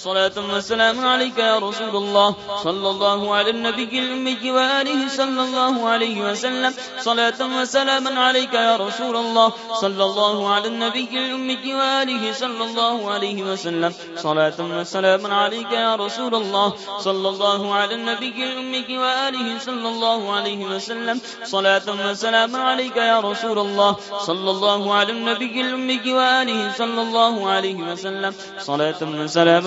صلاة وسلام عليك يا رسول الله. صلى الله على النبي الأمي وآله صلى الله عليه وسلم. صلاة وسلام عليك يا رسول الله. صلى الله على النبي الأمي وآله صلى الله عليه وسلم. صلاة وسلام عليك يا رسول الله. صلى الله على النبي الأمي وآله صلى الله عليه وسلم. صلاة وسلام عليك يا رسول الله. صلى الله على النبي الأمي وآله صلى الله عليه وسلم. صلاة وسلام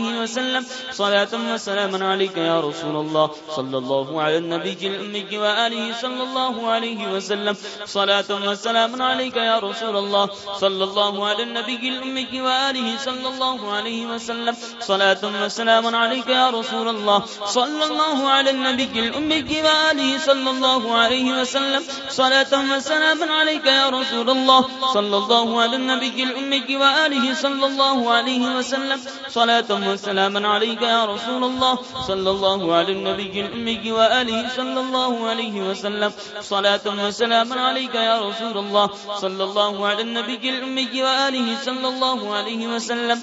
عليه وسلم. صلاة وسلام عليك يا رسول الله صلى الله على النبي الأمي وآله صلى الله عليه وسلم. صلاة وسلام عليك يا رسول الله صلى الله على النبي الأمي وآله صلى الله عليه وسلم. صلاة وسلام عليك يا رسول الله صلى الله على النبي الأمي وآله صلى الله عليه وسلم. صلاة وسلام عليك يا رسول الله صلى الله على النبي الأمي وآله صلى الله عليه وسلم. صلاة وسلاما عليك يا رسول الله، صلى الله على النبي الأمي وآله، صلى الله عليه وسلم. صلاة وسلاما عليك يا رسول الله، صلى الله على النبي الأمي وآله، صلى الله عليه وسلم.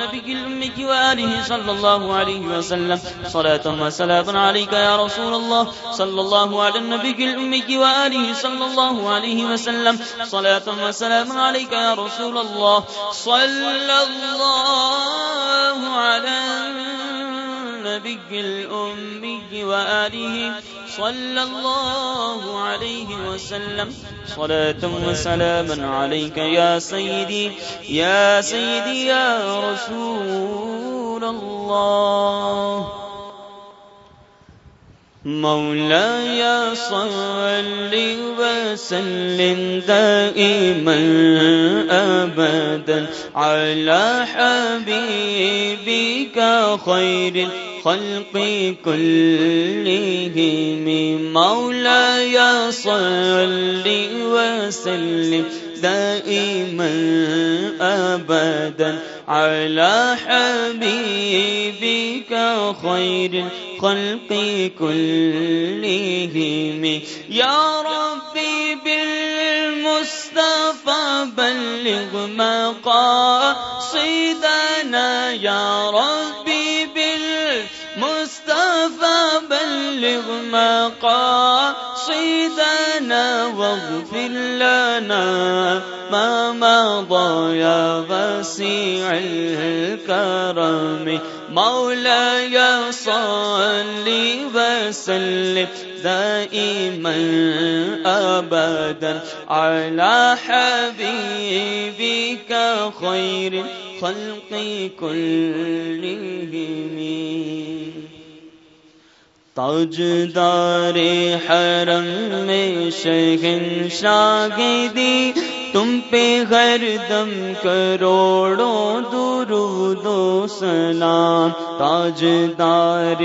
النبي الأمي وآله صلى الله عليه وسلم. صلاة وسلام عليك يا رسول الله. صلى الله على النبي الأمي وآله صلى الله عليه وسلم. صلاة وسلام عليك يا رسول الله. صلى الله على النبي الأمي وآله صلى الله عليه وسلم. صلاة وسلاما عليك يا سيدي يا سيدي يا رسول الله. مولاي صل وسلم دائما أبدا على حبيبك خير الخلق كلهم مولاي صل وسلم دائما أبدا على حبيبك خير الخلق كلهم يا بلغ مقاصدنا واغفر لنا ما مضى يا وسيع الكرم مولاي صل وسلم دائما ابدا على حبيبك خير الخلق كلهم تاجدار حرم میں شہن شاگدی تم پہ ہر دم کروڑوں درود و سلام۔ تاجدار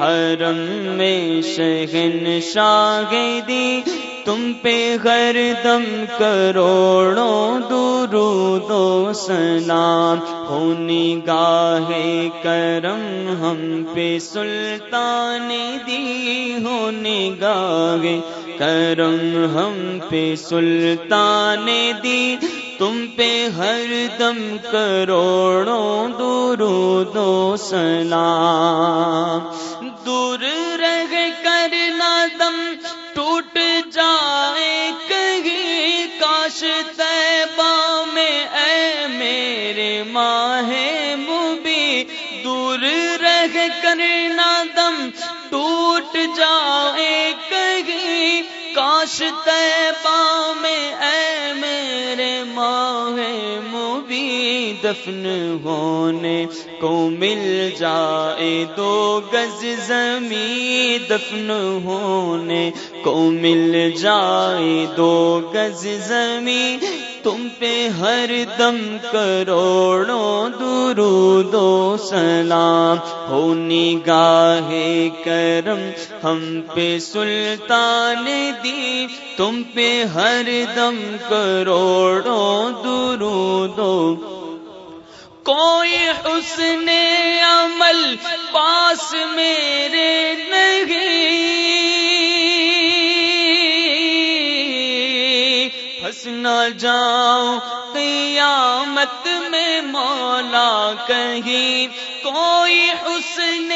حرم میں شہن شاگدی تم پہ ہر دم کروڑوں درود سلام ہونی گاہے کرم ہم پہ سلطان دی ہونی گاہے کرم ہم پہ سلطان دی۔ تم پہ ہر دم کروڑوں درود و سلام۔ دفن ہونے کو مل جائے دو گز زمین دفن ہونے کو مل جائے دو گز زمین۔ تم پہ ہر دم کروڑوں درود و سلام، ہو نگاہ کرم، ہم پہ سلطان دی تم پہ ہر دم کروڑوں درود و کوئی حسن عمل پاس میرے نہیں۔ پھنس نہ جاؤں قیامت میں مولا کہیں۔ کوئی حسن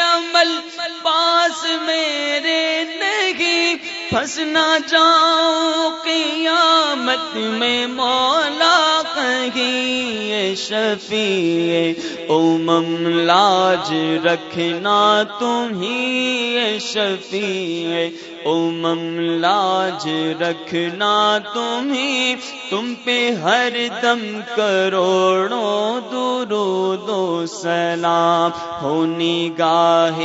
عمل پاس میرے پھنس نہ جاؤ قیامت میں مولا کہیں شفیع امم لاج رکھنا تمہیں شفیع امم لاج رکھنا تمہیں، تم پہ ہر دم کروڑوں درود و سلام، ہو نگاہ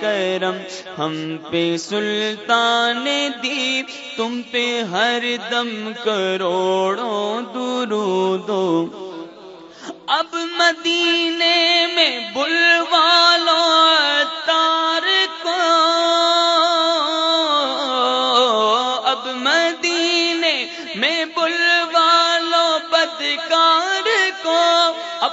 کرم، ہم پہ سلطان دی تم پہ ہر دم کروڑوں درود و اب مدینے میں بلوالو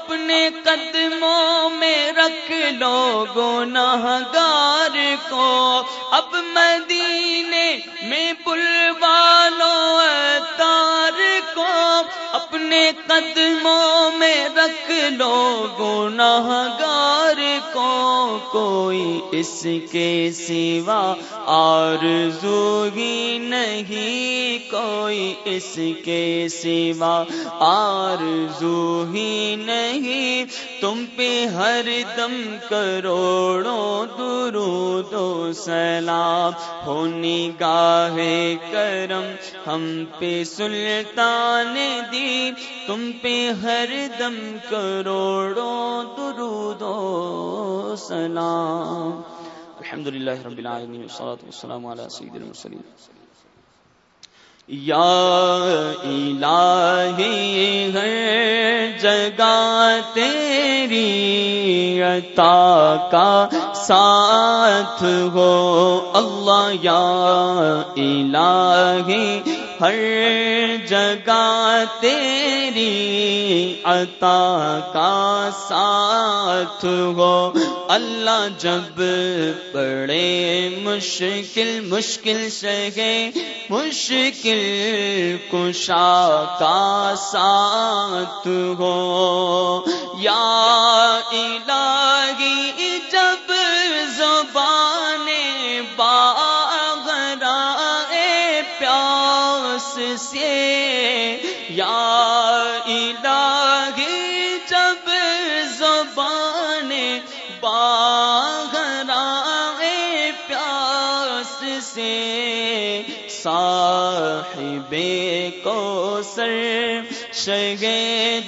اپنے قدموں میں رکھ لو گناہ گار کو۔ اب مدینے میں بلوالو تار کو۔ اپنے قدموں میں رکھ لو گناہ گار کو۔ کوئی اس کے سوا آرزو ہی نہیں کوئی اس کے سوا، آرزو ہی نہیں۔ تم پہ ہر دم کروڑوں درود و سلام ہونی گاہے کرم۔ ہم پہ سلطان دی تم پہ ہر دم کروڑوں درود و سلام۔ الحمد لله رب العالمين والصلاه والسلام على سيد المرسلين. یا الہی ہے جگہ تیری عطا کا ساتھ ہو۔ اللہ یا الہی ہر جگہ تیری عطا کا ساتھ ہو۔ اللہ جب پڑے مشکل مشکل سے مشکل کشا کا ساتھ ہو۔ یا الہی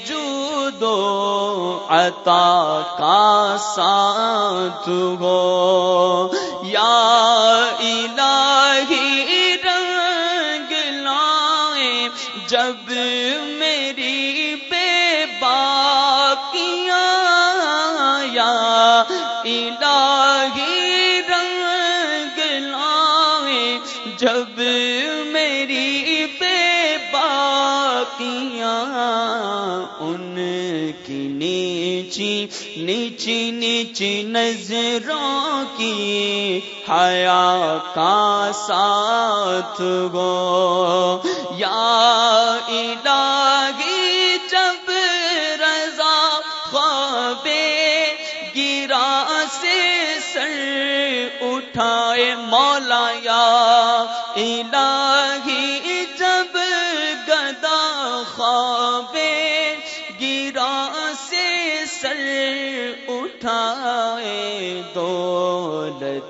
جودو عطا کا ساتھ ہو۔ یا الہ ان کی نیچی نیچی نیچی نظروں کی حیا کا ساتھ گو۔ یا الہی، جب رضا خوابے گرا سے سر اٹھائے مولا یا الہی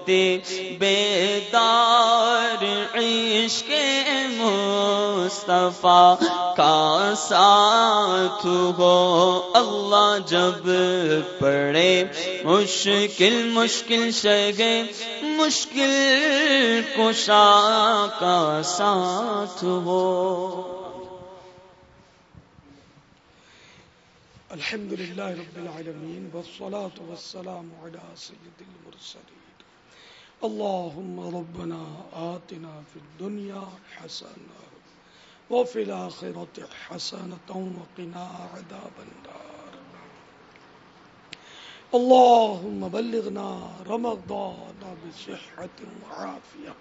دولت بیدار عشق مصطفیٰ کا ساتھ ہو۔ اللہ جب پڑے مشکل مشکل شگے مشکل کشا کا ساتھ ہو۔ الحمد لله رب العالمين والصلاة والسلام على سيد المرسلين اللهم ربنا آتنا في الدنيا حسنة وفي الآخرة حسنة وقنا عذاب النار. اللهم بلغنا رمضان بصحة وعافية.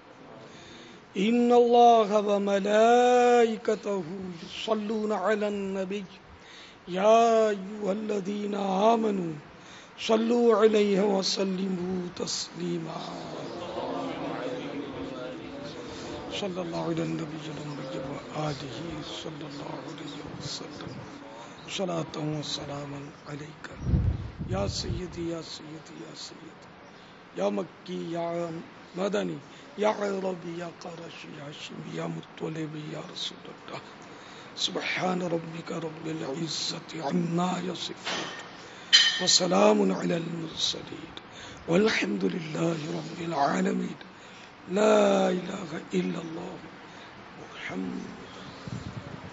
إن الله وملائكته يصلون على النبي. يا أيها الذين آمنوا صلوا عليه وسلموا تسليما صلى الله على النبي الأمي وآله صلى الله عليه وسلم. صلاة وسلاما عليك يا سيدي يا سيدي يا سيدي يا مكي يا مدني يا عربي يا قرشي يا هاشمي يا مطلبي يا رسول الله سبحان ربك رب العزة عما يصفون وسلام على المرسلين والحمد لله رب العالمين لا إله إلا الله محمد